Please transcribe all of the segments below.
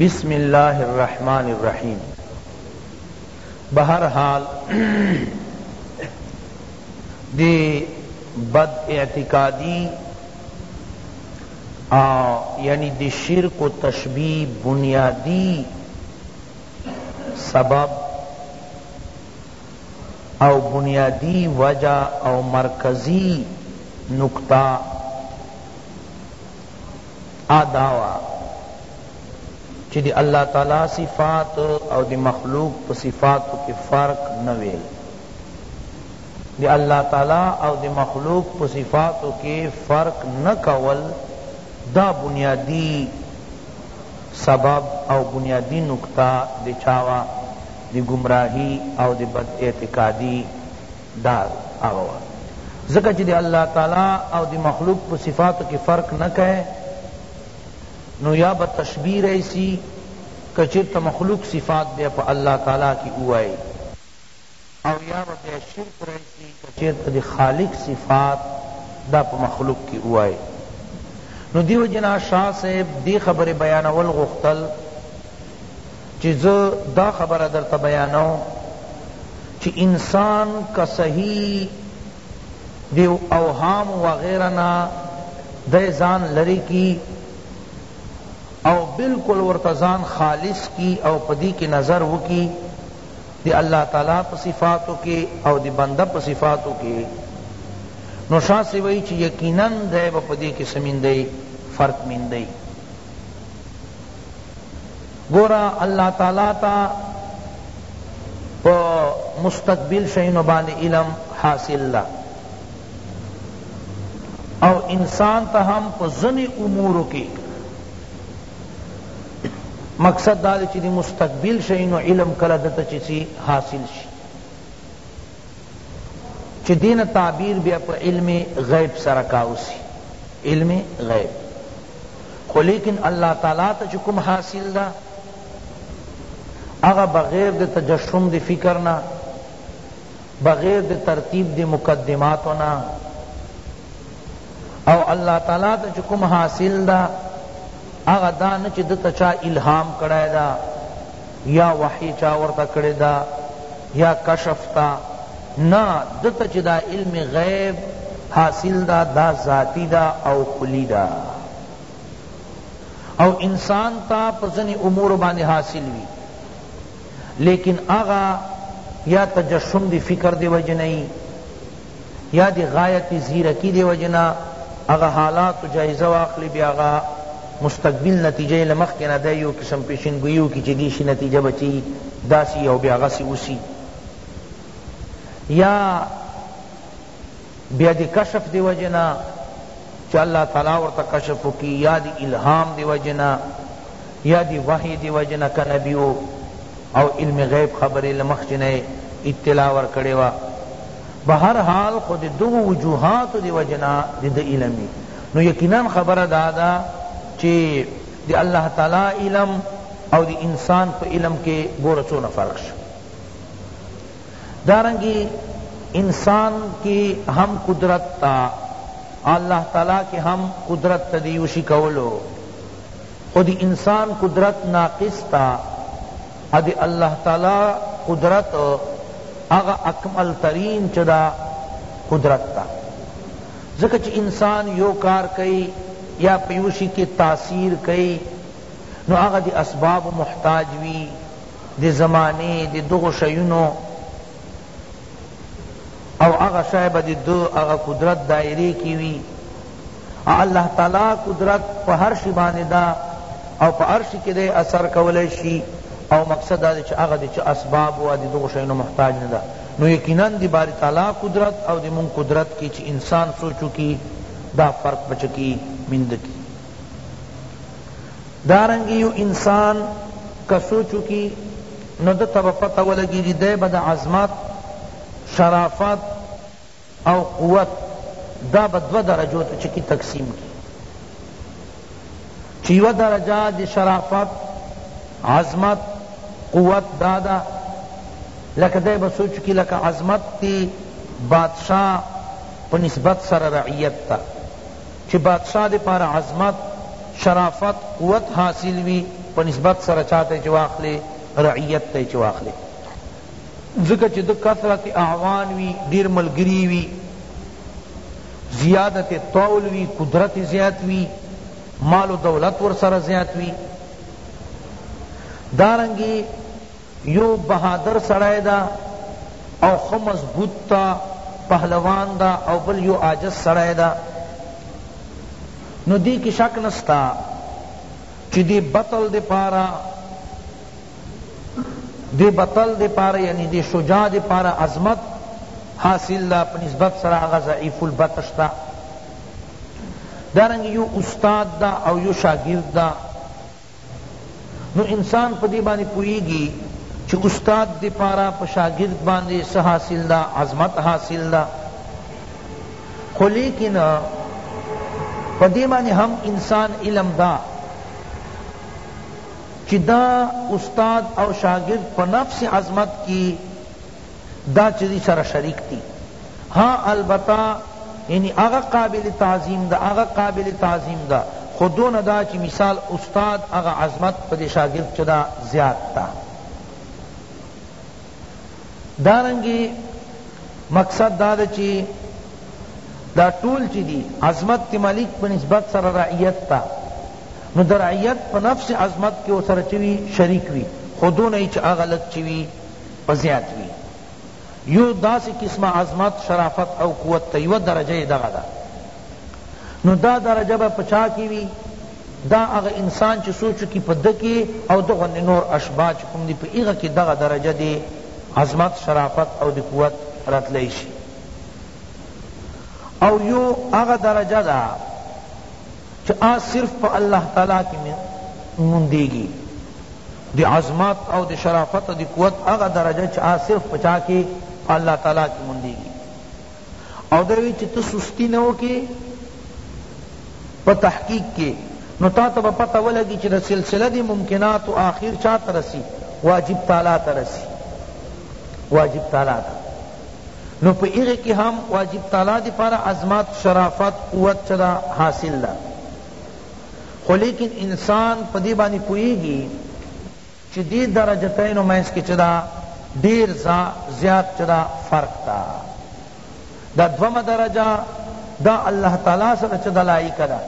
بسم الله الرحمن الرحیم بهر حال دی بد اعتقادی یعنی دی شرک و تشبیح بنیادی سبب او بنیادی وجہ او مرکزی نکتہ هغه دا وه چی د الله تعالی صفات او د مخلوق په صفاتو کی فرق نه وی د الله تعالی او د مخلوق په صفاتو کی فرق نه کول دا بنیادی سبب او بنیادی نکته د چا وه د گمراهی او د بد اعتقادی دا هغه وخت ځکه چې د الله تعالی او د مخلوق په صفاتو کې فرق نه کئ نو یا به تشبیه رئیسی که چرته مخلوق صفات بیا په الله تعالی کې ووایئ او یا به بیا شرک رئیسی که چرته د خالق صفات دا په مخلوق کې ووایئ نو دیو جنا شاہ صاحب دی خبر بیانول غختل چی زه دا خبره درته بیانوم چی انسان که صحیح دی اوهام وغیره نه دی ځان لری کی او بلکل ورته ځان خالص کی او په دی کی نظر وکی دی الله تعالی په صفاتو کی او دی بنده په صفاتو کی نو شاه صاحب وایی چی یقینا دی به په دی کی څه میندی فرق میندی گورا اللہ تعالی تا پا مستقبل شئینو باندې علم حاصل دا او انسان تا هم پا زنی امورو کی مقصد دا دی چی دی مستقبل شئینو علم کلا دتا چی سی حاصل شی چه دې نه تعبیر بیا په علم غیب سره کاؤ سی علم غیب خو لیکن الله تعالی ته چه کوم حاصل ده اغا بغیر دے تجشم دے فکرنا بغیر دے ترتیب دے مقدماتنا او اللہ تعالی تا چکم حاصل دا اغا دا نچ دتا چا الہام کڑای دا یا وحی چا ورطا کڑی دا یا کشف ته نه ده ته چی دا علم غیب حاصل ده دا ذاتی ده او کلی ده او انسان ته په ځنی امور باندی حاصل وی لیکن هغه یا تجشم دی فکر دی وجنه یا د غایت ځیرکی دی وجه نه هغه حالاتو جایزه واخلی بیا هغه مستقبل نتیجه له مخکی نه دی یو قسم پیشن ګویی وکی چی دی شی نتیجه به چی داسی او بیا غسی اوسی یا بیا دی کشف دی وجه نه چی اللہ تعالی ورته کشف کی یا دی الهام دی وجه نه یا دی وحی دی وجه نه کنبیو او علم غیب خبری له مخکی نه یې اطلاع ورکړی وه بهر حال خو د دغو وجوهاتو د وجې نه د ده علم وي نو یقینا خبره دا ده چی د الله تعالی علم او د انسان په علم کې ګوره څونه فرق شو دارنګي انسان کی هم قدرت تا اللہ تعالی کی هم قدرت تا دیوشی کولو خو د انسان قدرت ناقص تا او د الله تعالی قدرت هغه اکمل ترین چه دا قدرت تا ځکه چه انسان یو کار کئی یا په یو شی کی تاثیر کئی نو هغه د اسباب محتاج وی د زمانه د دغو شیونو او هغه شای به د هغه قدرت دایره کی وی او الله تعالی قدرت په هر شی باندې دا او په هر شی کې د اثر کولای شي او مقصد دا چې هغه د اسباب او د دغه شینو محتاج نه ده نو یقینا د باری تعالی قدرت او د مون قدرت کې چې انسان سوچو کی دا فرق بچکی مند کی دارنګ یو انسان کا سوچو کی نو ده ته به پته ولګیږي دی به د عظمت شرافت او قوت دا به دوه درجو ته چکی تقسیم کی چی یوه درجه د شرافت عظمت قوت دادا لکه دی به سوچ کی لکه عظمت تی بادشاہ په نسبت سره رعیت تا چه بادشاه د پاره عظمت شرافت قوت حاصل وی په نسبت سره چاته چه واخلی رعیت ته چه واخلی ځکه چه ده کثرت اعوان وی ډیر ملګری وی زیادت طول وی قدرت زیات وی مال و دولت ورسره زیات وی دارنګی یو بهادر سړی ده او ښه مضبوط تا پهلوان ده او بل یو عاجز سړی ده نو دی کی شک نستا چی دی بطل دی پارا دی بطل دی پارا یعنی دی شجاع دی پارا عظمت حاصل دا پا نسبت سر آغا ضعیف البطش دا دارنگ یو استاد دا او یو شاگرد دا نو انسان په دې باندې پوهیږي چې استاد دې پاره په شاګرد باندې څه حاصل ده عظمت حاصل ده خو لیکن په دې باندې هم انسان علم ده چې دا استاد او شاګرد په نفس عظمت کی دا چیزی سره شریک دی ها البته یعنی هغه قابل تعظیم ده هغه قابل تعظیم ده خو دونه دا چی مثال استاد هغه عظمت په دې شاګرد چه دا زیات ده دارنګي مقصد دا ده چی دا ټول چی دی عظمت تی ملک په نسبت سره رعیت تا نو در رعیت په نفس عظمت کې سره چوي شریک وي خودونه چې اغلط چوي په زیات وي یو داسې قسمه عظمت شرافت او قوت ته یوه درجه یې دغه ده نو دا درجه به په چا کې وي دا هغه انسان چې سوچ وکړي په ده کې او ده غوندې نور اشباه چې کوم دي په هغه کې دغه درجه د عظمت شرافت او د قوت راتلی شي او یو هغه درجه ده چه آ صرف په الله تعالی کی موندیږی د عظمت او د شرافت او د قوت هغه درجه چه آ صرف په چا کی په الله تعالی کی موندیږی او دا وی چه ته سستی نه وکی په تحقیق کی نو تا ته پته ولګی چه د سلسله دی ممکنات او آخر چا ترسی واجب تعالی ترسی واجب تعالی ترسی نو په هغه کی هم واجب تعالی دی پارا عظمت شرافت قوت چدا حاصل دا خو لیکن انسان په دی باندې پویږي چې دی درجتینو منځ کې چدا ډیر زیات چدا فرق تا دا دوما درجه دا الله تعالی سره چدا لایق ده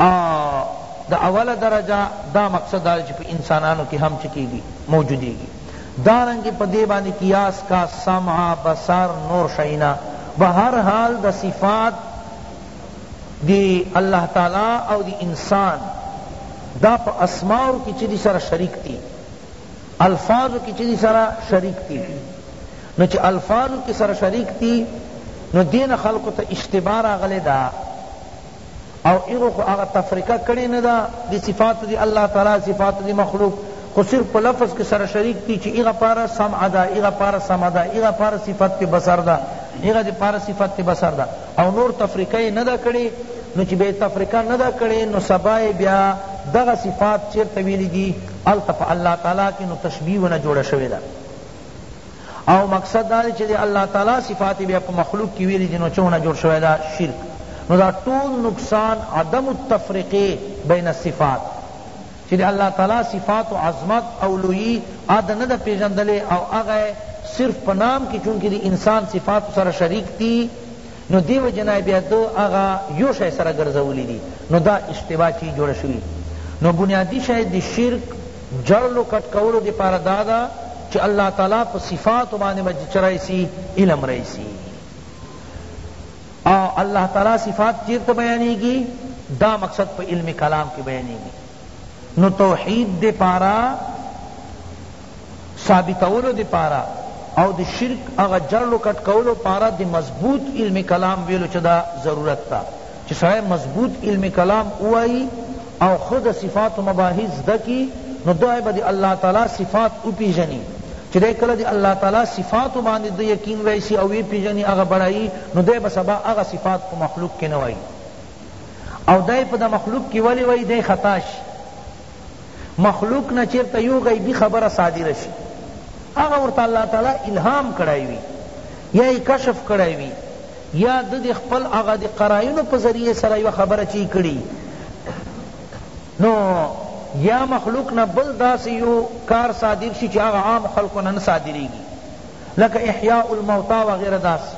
او د اوله درجه دا مقصد دا دی چی په انسانانو کی هم چه کیږی موجودیږی دارنګه په دی باندی قیاس کا سمع بصر نور شینا بهر حال د صفات دی الله تعالی او دی انسان دا په اسماء کی چی دی سره شریک دی الفاظ کی چی دی سره شریک دی نو چی الفاظ کی سره شریک دی نو دین خلق ته اشتبار اغلی دا او ایغو خو هغه تفرقه کړی نه ده دی صفاتو دی الله تعالی صفاتو دی مخلوق خو صرف په لفظ کې سره شریک دي چې ایغه پاره سمع ده ایغه پاره سمع ده ایغه پاره صفت بصر ده ایغه دی پاره صفت بصر ده او نور تفرقه نه ده کړی نو چې به تفرقه نه ده کړی نو سبا بیا دغه صفات چیرته ویل دي التف الله تعالی کې نو تشبیه ونه جوړه شوی ده او مقصد دا دی چی دی الله تعالی صفات بیا په مخلوق کی ویلی دی نو چونه جوړ شوی دا شرک نو دا ټول نقصان عدم التفرقه بین الصفات چی دی الله تعالی صفات و عظمت او لویی اد نه د پیژندلی او هغه صرف په نام کی چونکی دی انسان صفات سره شریک دی نو دیو جنا بیا دو هغه یو شی سره ګرځولی دی نو دا اشتباه چی جوړ شوی نو بنیادی شاید دی شرک جرلو کټ کولو دی پاره دا ده چی الله تعالی په صفاتو باندې به چه رئیسی علم رئیسی او الله تعالی صفات چیرته بیانیږي دا مقصد په علم کلام کې بیانیږي نو توحید دی پارا ثابتولو دی پارا او دی شرک اغا جرلو کٹ کولو پارا دی مضبوط علم کلام ویلو چدا ضرورت تا چه سړی مضبوط علم کلام ووایی او ښه د صفاتو مباحث زده کی نو دعی به د الله تعالی صفات وپیژنی چه دی کله د الله تعالی صفاتو باندی د یقین رئیسی او وی پیژنی هغه بړایی نو دی به سبا هغه صفات په مخلوق کی نه وایی او دی په د مخلوق کی ولی وایی دی خطا شی مخلوق نه چیرته یو غیبی خبره صادره شی هغه ورته الله تعالی الهام کړای وی یا یې کشف کړای وی یا ده د خپل هغه د قراینو په ذریعه سره یوه خبره چی کړی نو یا مخلوق نه بل داسی یو کار صادر شی چی هغه عام خلقو نه نه صادریږي لکه احیاء الموتی وغیره داسی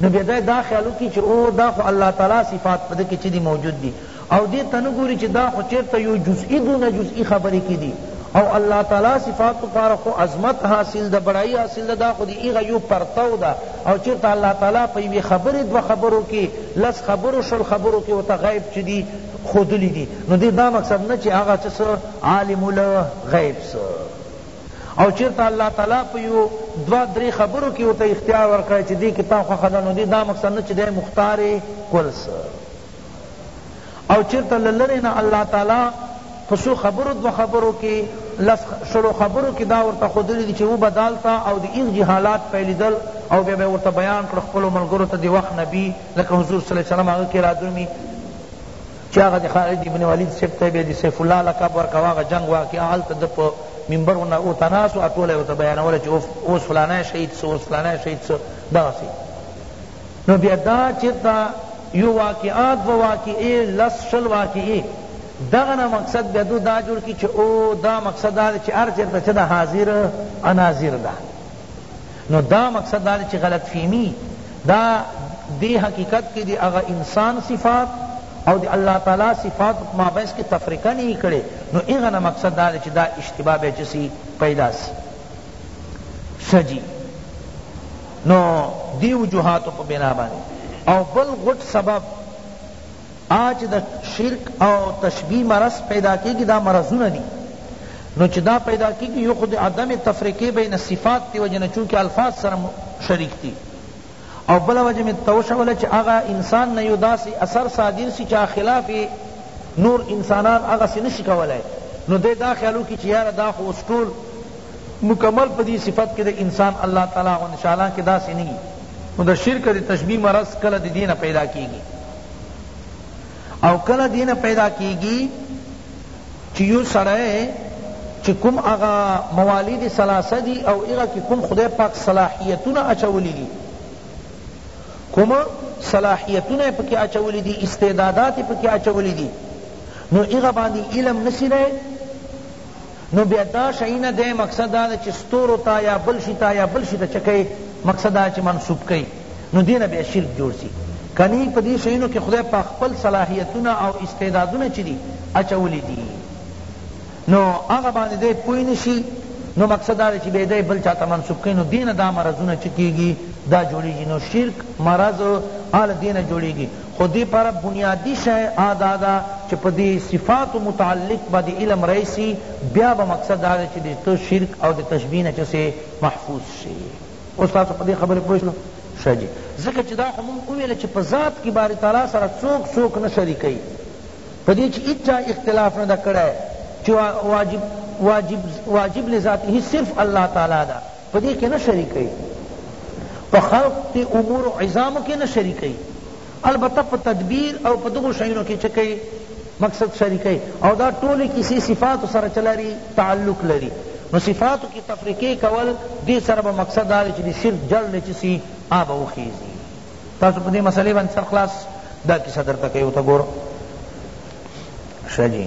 نو بیا دی دا خیال وکړي چې او دا خو الله تعالی صفات په ده کې چې دي موجود دي او دې ته نه ګوري چې دا خو چېرته یو جزئي دونه جزئي خبرې کې دي او الله تعالی صفاتو پاره خو عظمت حاصل ده بڑائی حاصل ده دا خو دی ایغا یو پرتو ده او چرته الله تعالی په یوی خبر دو خبرو کی لس خبرو شل خبرو کی وتا غیب چدی خودلی دی نو دی دا مقصد نه چی هغه چس عالم الغیب سو او چیرته الله تعالی په یو دوا دری خبرو کی ورته اختیار ورکړی چی دی کی تا خوښه ده نو دی دا مقصد نه چی دی مختار کل سه او چیرته له لری نه الله تعالی په سو خبرو دو خبرو کی لس شلو خبرو کی دا ورته خودلی دی چی و بدالتا او دی ایغ جی حالات پیلیدل او بیا بیا ورته بیان کړ خپلو ملګرو ته دی وخت نبی لکه حضور صلی الله علیه وسلم هغه کی را درومی چی هغه د خالد ابن ولید صیب ته بیا د سیف الله لقب ورکاوه هغه جنګ واقعا هلته ده په منبر غونډه او ته ناست وو ټوله یې ورته بیانوله چی اوس فلانی شهید سو اوس فلانی شهید سو دغسی نو بیا دا چیرته یو واقعات و واقعی لس شل واقعی دغه نه مقصد بیا دو دا جوړ کی چی او دا مقصد دا چی هر چیرته چه دا حاضر اناظر دا نو دا مقصد دا چی غلط فیمی دا دی حقیقت کی دی اغا انسان صفات او دی اللہ تعالی صفات ما بیس کی تفرقہ نی کڑی نو اغا نا مقصد دا دی چی دا اشتباہ بے چسی پیدا سی شجی نو دی وجوہات پا بنا بانی او بل غٹ سبب هغه چې د شرک او تشبیه مرض پیدا کیږي دا مرضونه دي نو چې دا پیدا کیږي یو خو د عدم تفرقه بین صفات دی وجه نه چونکه الفاظ سره شریک دي او بل وجه می توشوله چې هغه انسان نه یو داسې اثر صادر شي چې خلاف نور انسانان هغه څه نشي کولای نو دی دا خیالو کې چې یاره دا خو اوس ټول مکمل په دې صفت کې د انسان الله تعالی غوندې شاله کې داسې نه نو د شرک د تشبیه مرض کله د دینه پیدا کیږي او کله دین پیدا کیږي چې یو سړی چې کوم هغه موالید ثلاثه دي او هغه کې کوم خدای پاک صلاحیتونه اچولي دي کوم صلاحیتونه پکې اچولي دي استعدادات پکې اچولي دي نو هغه باندې علم نشي نو بیا دا شئی نه دی مقصد دا ده چی ستورو تا یا بل شی تا یا بل شی تا چه کئی مقصد دا چی منسوب کئی نو دینه بیا شرک جوړ سی کنی په دی شئینو کی خدای پاک خپل صلاحیتونه او استعدادونه چی دی اچولی دی نو هغه باندې دی پوی نشی نو مقصد دا چی بیا دی بل چاته منسوب کئی نو دینه دا مرضونه چه کیږی دا جوړیږی نو شرک مرض آل دینه جوړیږی خو دی پاره بنیادی شی آ دا ده چه په دی صفاتو متعلق به دی علم رئیسی بیا به مقصد دا دی چه دی ته شرک او دی تشبیه نه چه سی محفوظ شی اوس تاسو په دی خبری پوه شلو ښه جی ځکه چه دا خو مونږ وویل چه په ذات کی باری تعالی سره څوک څوک نه شریکوی په دی چه هیچا اختلاف نه ده کړی چه واجب واجب واجب لذاته صرف الله تعالی ده په دې کې نه شریکوي په خلق تی امور عظامو کې نه شریکوي البته په تدبیر او په دغو شیونو کې چې کوي مقصد شریکوي او دا ټولې کیسې صفاتو سره چه لري تعلق لري نو صفاتو کی تفریقه کول دی سره به مقصد دا چې دی شرک جل نه چسی آب او خیزی تاسو په دې مسئلې باندې سر خلاص دا کی صدر تک یو ته ګور شجی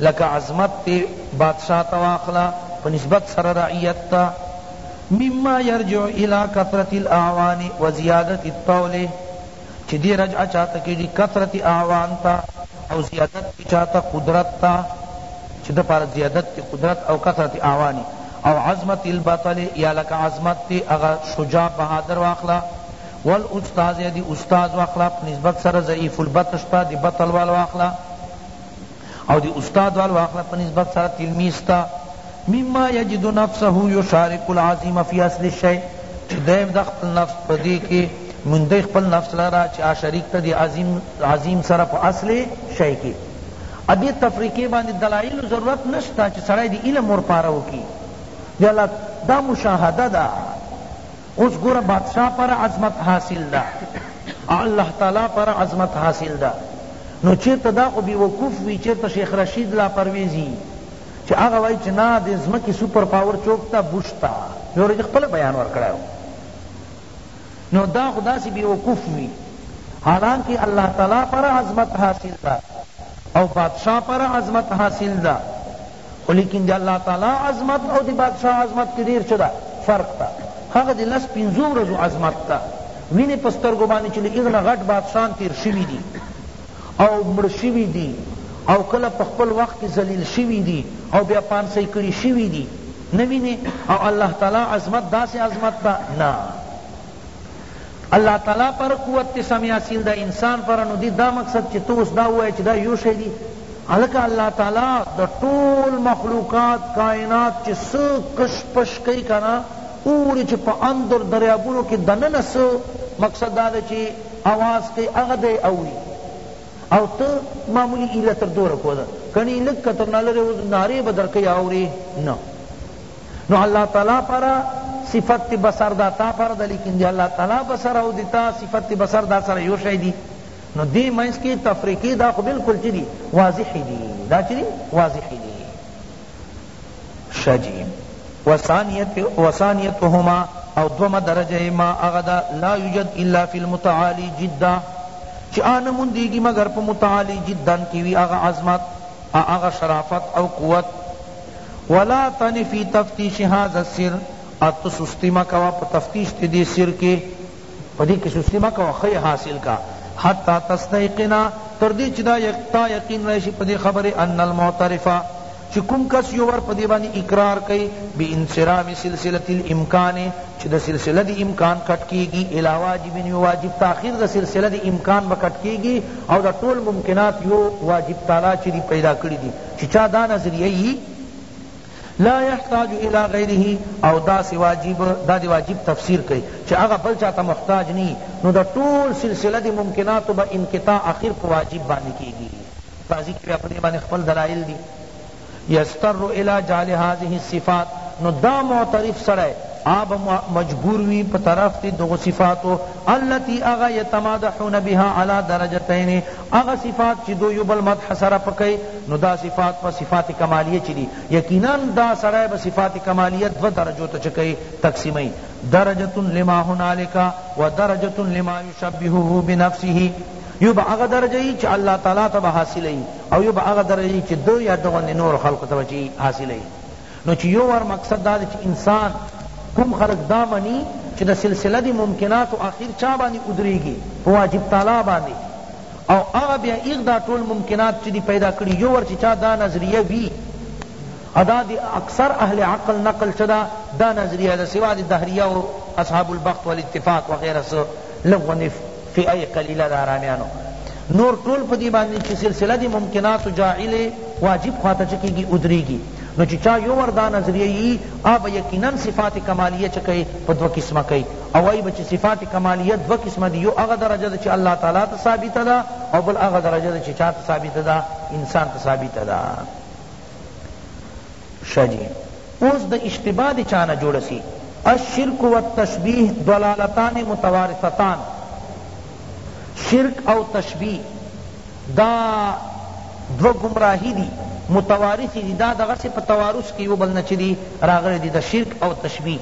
لکه عظمت تی بادشاه ته واخله په نسبت سره رعیت ته مما یرجع الی کثرة الاعوان و زیادة الطول چی دی رجع چاته کیږی کثرت اعوان ته او زیادت کی چاته قدرت ته چی ده پاره زیادت تی قدرت او کثرت اعوان او عظمة البطل یا لکه عظمت تی هغه شجاع بهادر واخله والاستاذ یا دی استاذ واخله په نسبت سره ضعیف البطش ته دی بطل والا واخله او دی استاد وال واخله په نسبت سره تلمیذ ته مما یجد نفسه یشارک العظیم فی اصل الشیء چی دی د خپل نفس په دی کی موندی خپل نفس لرا چی آ شریک ته دی عظیم عظیم سره په اصل شیء کی ادی تفریقه باندې دلائل ضرورت نشتا چی سړی دی علم ور پاره وکی یلا دا مشاهده دا اوس ګوره بادشاه پر عظمت حاصل ده او الله تعالی پر عظمت حاصل ده نو چیرته دا خو بیوقوف وی چیرته شیخ رشید لا پرویزی چه هغه وای چه نه د زمکی سپر پاور چوک تا بوش تا یو رج خپل بیان ورکړایو نو دا خدا سی بیوقوف وی حالانکه الله تعالی پر عظمت حاصل ده او بادشاہ پر عظمت حاصل ده خو لیکن د الله تعالی عظمت او د بادشاه عظمت کی ډیر چه ده فرق ده هغه د لس پنځو ورځو عظمت ده وینی په سترګو باندی چه له هغه نه غټ بادشاهان تیر شوی دی او مړ شوی دی او کله په خپل وخت کی ذلیل شوی دی او بیا پانسی کړی شوی دی نه وینی او الله تعالی عظمت داسی عظمت ده نه الله تعالی پر قوت تی سمع اصیل دا انسان پر نو دی دا مقصد چی تو اس دا وای چی دا یو شی دی الکه الله تعالی دا ټول مخلوقات کائنات چی س کش پش کئی کنا اوری چی پا اندر دریابونو کی دننه س مقصد دا دا چی آواز کئی اغا دے اوری او تا معمولی ایلہ تر دو رکو دا کنی لگ کتر نالر ناری بدر کئی اوری نا نو الله تعالی پر صفت بصر دا تا پر دا لیکن دی اللہ تعالی بصر او دی تا صفت بصر دا سر یو شای دی نو دی منس کی تفریقی دا خو بالکل چی دی واضح دی دا چی دی واضح دی شجی وثانیت وثانیتهما او دوما درجه ما اغدا لا یوجد الا فی المتعالی جدا چی آنمون دیگی مگر پا متعالی جدا کیوی اغا عظمت اغا شرافت او قوت ولا تن فی تفتیش هذا السر او ته سستی مه کوه په تفتیش ته دې سر کې په دې کې سستی مه کوه ښه یې حاصل کا حتی تستیقنا تر دې چې دا تا یقین راشي په دې خبرې ان المعترف چی کم کس یو ور پدی بانی اقرار کئی بی انصرام سلسلت الامکان چی دا سلسلہ دی امکان کٹ کیگی الا واجب یو واجب تاخیر دا سلسلہ دی امکان بکٹ کیگی او دا طول ممکنات یو واجب تعالی چی دی پیدا کری دی چی چا دا نظریه یی لا یحتاج الی غیره او داسی واجب دا دی واجب تفسیر کئی چی هغه بل چاته محتاج نه یی نو دا ټول سلسله دی ممکناتو به انقطاع اخر په واجب باندی کیږی قاضی کی بیا پدی باندی خپل دلائل دی یضطر الی جعل هذه الصفات نو دا معترف سړی آ به مجبور وی په طرف دی دغو صفاتو التی اغا یتمادحون بها علی درجتین هغه صفات چی دو یو بل مدح سره په کئ نو دا صفات په صفات کمالیه چی دی یقینا دا سړی به صفات کمالیه دوه درجو ته چه کئ تقسیمئ درجة لما هنالک و درجة لما یشبهه بنفسه یو به هغه درجه یی چی الله تعالی ته به حاصله یی او یو به هغه درجه یی چی ده یا ده غوندی نورو خلقو ته به چی حاصله یی نو چی یو وار مقصد دا دی چی انسان کوم خلق دا منی چی د سلسله د ممکناتو اخیر چا باندی ودریږی په واجب تعالی باندی او هغه بیا ایغ دا ټول ممکنات چی دی پیدا کړی یو وار چی چا دا نظریه وی او دا دی اکثر اهل عقل نقل چه دا دا نظریه ده سوا دی دهریه او اصحاب البخت والاتفاق وغیره سه لغونف فئه قلیله د آرامیانو نور ټول په دې باندې چې سلسله د ممکناتو جاعل واجب خوا ته څه کېږي ودرېږي نو چې چا یو ور دا نظریه یي هغه به یقینا صفات کمالیه څه کوي په دوه قسمه کوي او وایي به چې صفات کمالیه دوه قسمه دي یو هغه درجه ده چې الله تعالی ته ثابته ده او بل هغه درجه ده چې چا ته ثابته ده انسان ته ثابته ده ښه جي اوس د اشتباه د چا نه جوړه سی الشرک والتشبیه ضلالتان متوارثتان شرک او تشبیه دا دوه ګمراهی دی متوارثی دی دا دغه سی په توارث کی یو بل نه چی دی راغلی دی دا شرک او تشبیه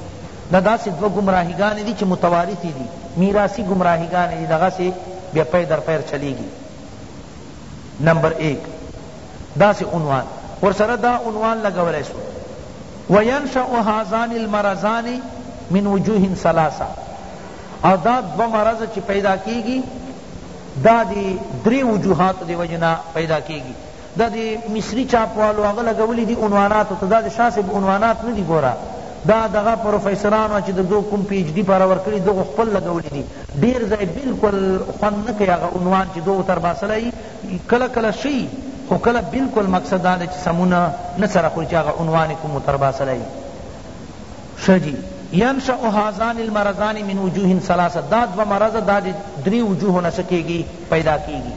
دا داسی دوه ګمراهی گانی دی چی متوارثی دی میراثی ګمراهی گانی دی دغه سی بیا پی در پیر چلیږی نمبر ایک داسی عنوان ورسره دا عنوان لګولای سو وینشأ هذان المرضان من وجوه ثلاثه او دا دو مرض چی پیدا کیگی دا دی دری وجوهات دی وجنا پیدا کیگی دا دی مصری چاپ والو هغه لګولی دی عنوانات ته دا دی شاه صاحب عنوانات ندی ګورا دا دغه پروفیسورانو چې د دو کوم پی ایچ ډی پر ورکړي دغه خپل لګولې دي ډیر ځای بلکل خوند نه کوي هغه عنوان چې دوه تر باسله یي کله کله شي خو کله بلکل مقصد دا دی چې سمونه نه سره خوري چې هغه عنوان یې کوم تر باسله یي ښه جي ينشأ هذان المرضان من وجوه ثلاثه دا دوه مرض دا درې وجوه نه سکیږي پیدا کیږي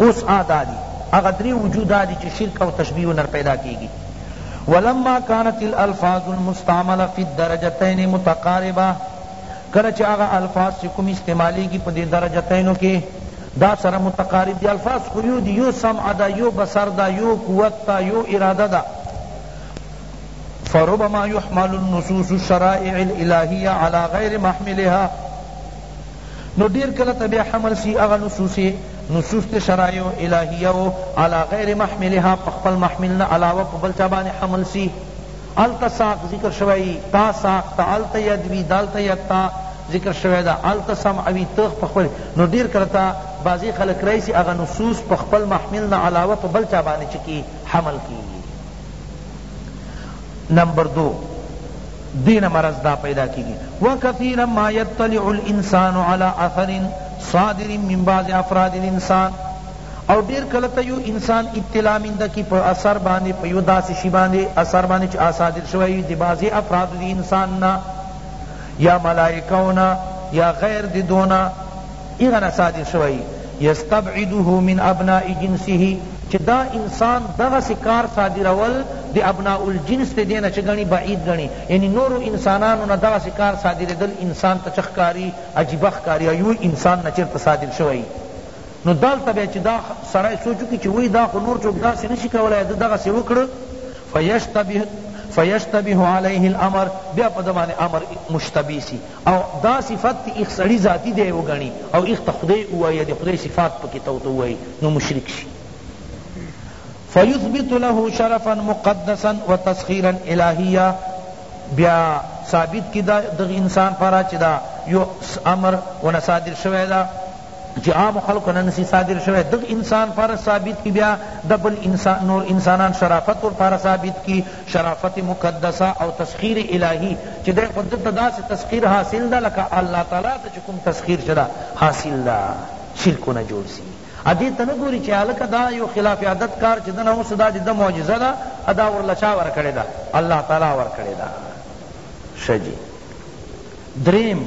اوس آدا دي هغه درې وجوه دا دي چې شرک او تشبیه نر پیدا کیږي ولما كانت الالفاظ المستعمله في الدرجتين متقاربه کله چه هغه الفاظ چه کوم استعمالیږی په دی درجتینو کی دا سره متقارب دی الفاظ خو یو دی یو سمع ده یو بصر ده یو قوت ده یو اراده ده فربما یحمل النصوص الشرائع الالهیه علی غیر محملها نو دیر کله ته بیا حمل سی هغه نصوص نصوص ته شرایع الهیه او علی غیر محملها په خپل محمل نه علاوه په بل چا باندې حمل سی هلته ساق ذکر شوی وی تا ساق ته هلته ید وی دلته ید تا ذکر شوی ده هلته سمع وی ته په خپل نو ډیر کله تا بعضی خلق رایسی هغه نصوص په خپل محمل نه علاوه په بل چا باندې چه کی حمل کی نمبر دو دین مرض دا پیدا کی گی وکثیرا ما یطلع الانسان علی اثر صادر من بعض افراد الانسان او ډیر کله ته یو انسان ابتلا مینده کی په اثر باندی په یو داسی شی باندی اثر باندی چی آصادر شوی وی دی بعضی افراد دی انسان نا یا ملائکو نا یا غیر دی دونا ایغنا صادر شوی یستبعده من ابناء جنسه چی دا انسان دغه سکار صادرول دی ابناء الجنس تی دینا چی گنی بعید گنی یعنی نورو انسانانو نا دغه سکار صادر دل انسان تچخکاری عجیبخکاری ایو انسان نا چرت صادر شوی نو دالته بیا چی دا سړی سوچ وکی چی وای دا خو نور څوک داسی نشی کولای ده دغسی وکړ فیشتبه فیشتبه علیه الامر بیا په ده باندې امر مشتبه سی او دا صفت تی ایخ سړی ذاتی دی وګڼی او ایخ ته خدای ووایی د خدای صفات پکی ته ورته ووایی نو مشرک شی فیثبت له شرفا مقدسا وتسخیرا الهیا بیا ثابت کی دا دغ انسان پرا چی دا یو امر ونصادر شوی دا چی عامو خلقو نه نسی صادر شوی دغ انسان پاره ثابت کی بیا د بل انسان نور انسانان شرافت ور پاره ثابت کی شرافت مقدسه او تسخیر الهی چی دی خو دته داسی تسخیر حاصل ده لکه الله تعالی ته چی کوم تسخیر چه ده حاصل ده شرکونه جوړ سی ا دی ته نه ګوری چی هلکه دا یو خلاف عادت کار چی دنه وسو دا دده معجزه ده ادا ورله چا ورکړی ده الله تعالی ورکړی ده ښه جی دریم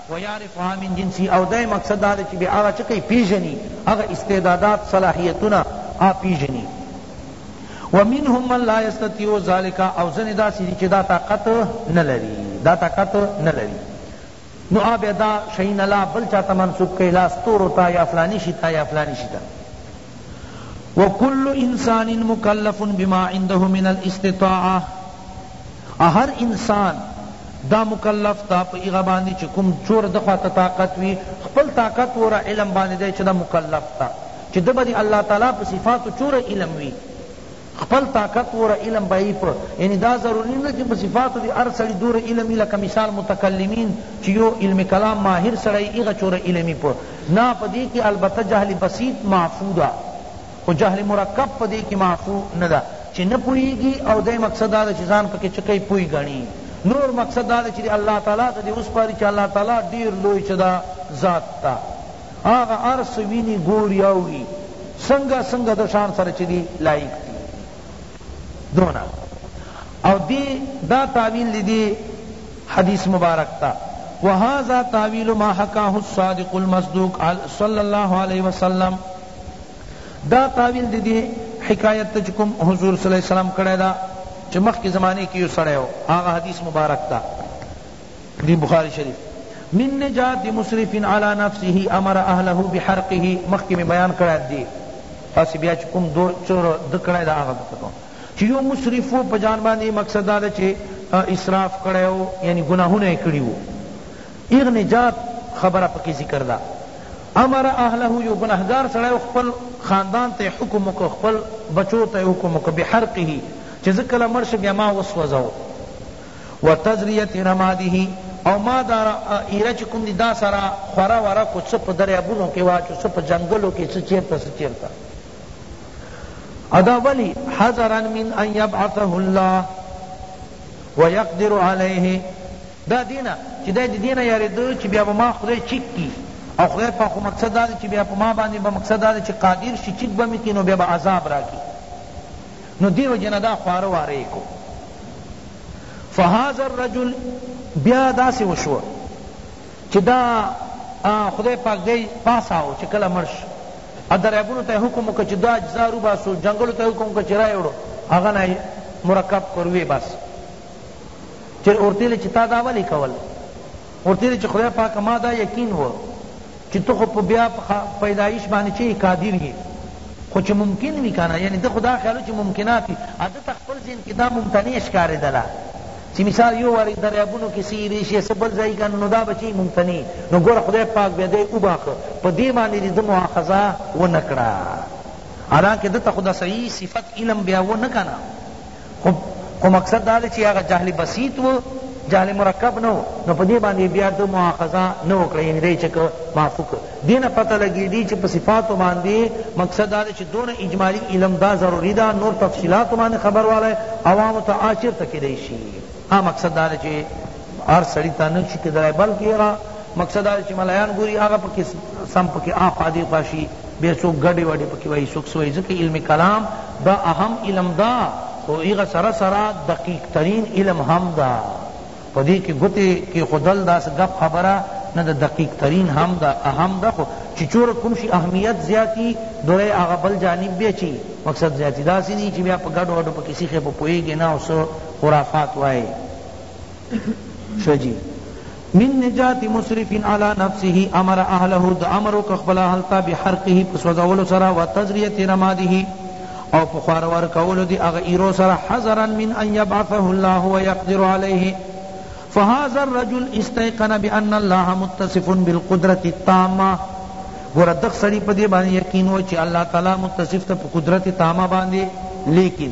ويعرفها من جنسه او دئ مقصد دا دئ چی بیا هغه څه کئی پیژنی هغه استعدادات صلاحیتونه آ پیژنی ومنهم من لا یستطیع ذلک او ځنی داسی دی چی دا طاقت نلری دا طاقت نلری نو آ بیا دا شئینا لا بل چاته منسوب کئی لا ستورو تا یا فلانی شی تا یا فلانی شی تا وکل انسان مکلف بما عنده من الاستطاعة او هر انسان دا مکلف تا پا ایغا باندی چی کم چور دا خوا تا طاقت وی خپل طاقت ورا علم باندی دی چی دا مکلف تا چی دا با دی اللہ تعالی پا صفاتو چور علم وی خپل طاقت وره علم به یی په یعنی دا ضروری نه ده چی په صفاتو دی هر سړی دور علم یی لکه مثال متکلمین چی یو علم کلام ماهر سړی یی هغه چور علم یی په نه په دی کی البته جهل بسیط معفو ده خو جهل مرکب په دی کی معفو نه ده چی نه پوهیږی او دی مقصد دا ده چی ځان پکی چه کئی پوه ګڼی نور مقصد دا ده چی دی الله تعالی ته دی وسپاری چی الله تعالی ډیر لوی چه ده ذات ده هغه هر څه وینی ګوری اوری څنګه څنګه ده شان سره چی دی لایق دی دونه او دی دا تاویل دی دی حدیث مبارک تا وهذا تاویل ما حکاه الصادق المصدوق صلی اللہ علیہ وسلم دا تاویل دی دی حکایت تجکم حضور صلی اللہ علیہ وسلم کڑے دا چی مخ کی زمانے کیو سڑے ہو آغا حدیث مبارک تا دی بخاری شریف من نجات مسرف علی نفسه امر اهله بحرقه مخکی می بیان کړه دی پس بیا چ کوم دو چور دکړه دا هغه دکړه چی یو مسرف و پجان باندې مقصد دا چی اسراف کړه او یعنی گناهونه کړی وو ایغ نجات خبره پکی ذکر دا امر اهله یو گناهگار سړی خپل خاندان ته حکم کو خپل بچو ته حکم کو بحرقه چې زکل مرش بیا ما وسوځو و تذریة رماده او ما دا ایره چی کوم دی دا سره خوره وره کو څه په دریابونو کی واچو څه په جنګلو کی څه چیرته څه چیرته او دا ولی حذرا من ان یبعثه الله ویقدر علیه دا دینا چی دا دینا یاریدو چی بیا ما خدای چیک کی او خدای پاک مقصد دا چی بیا په ما باندې به مقصد دا چی قادر شي چیک به میکینو بیا به عذاب راکی نو دی وجه نه دا خواره واره یې کو فهذا الرجل بیا داسې وشو چې دا خدای پاک دی پاساو چې کله مړ شو دریابونو ته حکم وکړ چې دا اجزا روباسو جنګلو ته حکم وکړ چې رای وړو هغه نه مرکب کروی بس چې اورتیل چې تا دا ولی کول ورته وی چی خدای پاکه ما دا یقین وه چی ته خو په بیا پیدایش باندی چه یی قادر یی خو چه ممکن وی کنه یعنی ده خو دا خیال وو چی ممکنات وی او ده ته خپل ذهن کی دا ممتنع ښکاریدله چی مثال یو واری دریابونو کی څه ایری شی څه بل ځای کنه نو دا به چه ممتنع نو ګوره خدای پاک بیا دی وباښه په دی باندی دی ده مواخذه ونکړه حالانکه ده ته خو دا صحیح صفت علم بیا وه نه کنه خو خو مقصد دا دی چې هغه جهل بسیط و جهل مرکب نه نو په دې باندې بیا د مؤاخذه نه وکړه یعنی دی چې معفو کړ دې نه پته لګېږي چې په صفاتو باندې مقصد دا دی چې دونه اجمالي علم دا ضروري ده نور تفصیلاتو باندې خبر والی عوامو ته آ چېرته کېدای شي آ مقصد دا دی چې هر سړي ته نه شي کېدلی بلکې هغه مقصد دا دی چې ملایان ګوري هغه پکې سم پکې آ خوا دې خوا شي بیا څوک ګډې وډې پکې وایي څوک څه وایي ځکه علم کلام دا اهم علم ده خو هغه سره سره دقیق ترین علم هم ده په دې کې ګوتې کېښودل دا څه ګپ خبره نه ده دقیق ترین هم ده اهم ده خو چې چور کوم شي اهمیت زیات وي دوی هغه بل جانب بیا چې مقصد زیات وي داسې نه چې بیا په ګډو وډو پکې سیخې په پوهېږې نه او څه خرافات وایې شجی من نجات مصرف على نفسه امر اهله د امر وک خپل اهل ته بحرقه پسوځول سره وتزریه رماده او پخوار ور کول دی اغه ایرو سره حذرا من ان يبعثه الله ويقدر عليه فهذا الرجل استيقن بان الله متصف بالقدرة التامه ګور دغ سړی په دې باندې یقین و چې الله تعالی متصف ته قدرت تامه باندې لیکن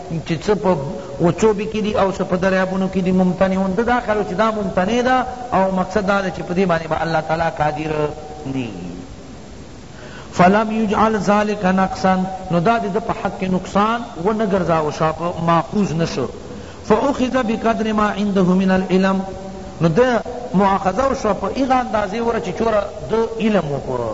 چی څه په وچوبی کی دی او څه په دریابونو کی دی ممتنعون ده دا خیال وچی دا ممتنع ده او مقصد دا ده چی پدی بانی با اللہ تعالی قادر نی فلم یجعل ذلک نقصا نو دا دی په حق کې نقصان و نه ګرځاو شاپ ماخوذ نشو فاخذ بقدر ما عنده من العلم نو دا مؤاخذه شو په ایغه اندازې ور چې چور د علم وکړو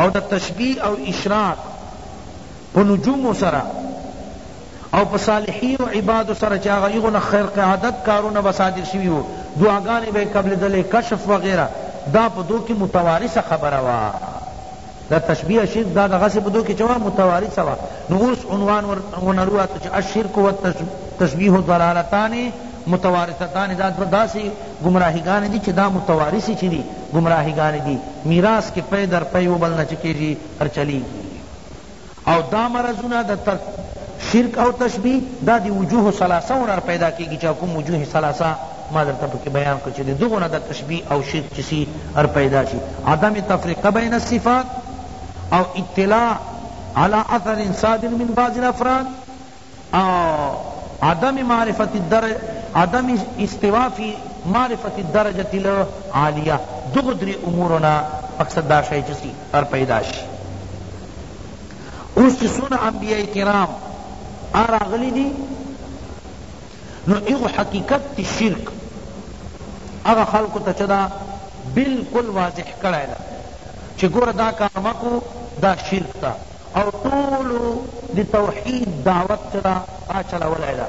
او د تشبیه او اشراک په نجومو سره او په صالحین و عبادو سره چه هغه هغو نه خرق عادت کارونه به صادر شوی وو دعاګانې به یې قبلېدلې کشف وغیره دا په دوئ کې متوارثه خبره وه دا تشبیه شرک دا دغسې په دوئ کې چه وه متوارثه وه نو اوس عنوان ورنه رواتو چه الشرک والتشبیه ضلالتان متوارثتان دا دوه داسی ګمراهی ګانی دی چه دا متوارثی چه دی ګمراهی ګانی دی میراث کی پی در پی یو بل نه چه کیږی هر چلیږی او دا مرضونه د شرک او تشبیه دا دی وجوه ثلاثه و نه پیدا کیږی چه کوم وجوه ثلاثه ما در ته پکی بیان کړ چه دی دغو نه د تشبیه او شرک چه سی هر پیدا شی عدم تفرقه بین الصفات او اطلاع علی اثر صادر من بعض الافراد او عدم معرفت عدم استواء فی معرفت الدرجة العالیة دغو دری امورو نه مقصد دا شی چه سی ار پیدا شی اوس چه څونه انبیاء کرام ا راغلی دی نو ایغو حقیقت تی شرک هغه خلقو ته چه دا بلکل واضح کړی ده چه ګوره دا کار مکو دا شرک تا او ټولو د توحید دعوت چه ده هغه چلولی ده.